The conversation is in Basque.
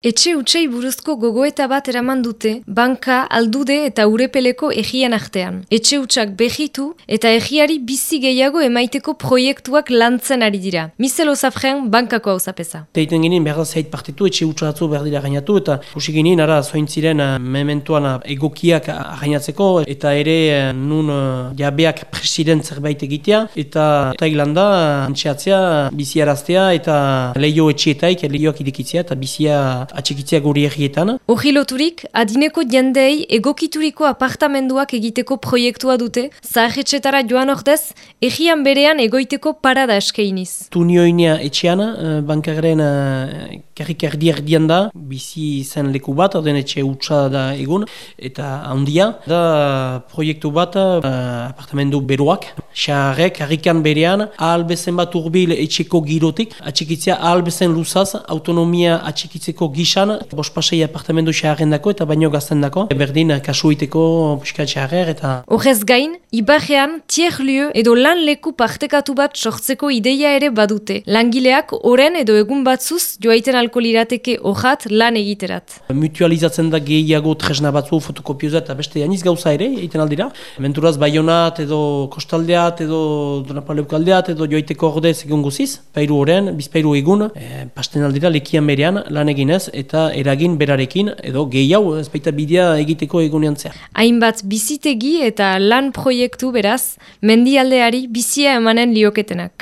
Etxe utxei buruzko gogoeta bat eraman dute, banka, aldude eta urepeleko egian artean. Etxe utxak behitu eta egiari bizi gehiago emaiteko proiektuak lantzen ari dira. Mizel osafren, bankako hau zapesa. Teiten ginen behar zeit partitu, etxe utxatzu behar dira gainatu, eta usik ginen, ara, zointziren uh, mementuan uh, egokiak gainatzeko, eta ere nun jabeak president zerbait egitea, eta Tailanda antxeatzea, biziaraztea, eta lehio etxeetaik, lehioak idikitzea, eta bizia atxikitzea guri egietan. Horri loturik, adineko jendei egokituriko apartamenduak egiteko proiektua dute, zahetxetara joan ordez, egian berean egoiteko parada eskeiniz. Tunioinea etxean, eh, bankaren uh, karrik erdi erdian da, bizi zen leku bat, den etxe utxa da egun, eta handia. Da proiektu bat, uh, apartamendu beruak, xarrek, karrikan berean, ahal bezen bat urbil etxeko girotik, atxikitzea ahal bezen luzaz, autonomia atxikitzeko gisan, bospasei apartamendu xarren dako eta baino gazten dako. Berdin, kasuiteko piskat xarrer eta... Horrez gain, Ibarrean, tier edo lan leku partekatu bat sortzeko ideia ere badute. Langileak, oren edo egun batzuz, joaiten alko lirateke ojat lan egiterat. Mutualizatzen da gehiago tresna batzu fotokopiozat eta beste janiz gauza ere, egiten aldira. Menturaz, baionat edo kostaldeat edo donapaleukaldeat edo joaiteko ordez egun guziz, pairu oren, bizpairu egun, e, pasten aldira lekian berean lan eginez eta eragin berarekin edo gehiago ez baita bidea egiteko egunean zehar. Hainbat bizitegi eta lan proiektu beraz, mendialdeari bizia emanen lioketenak.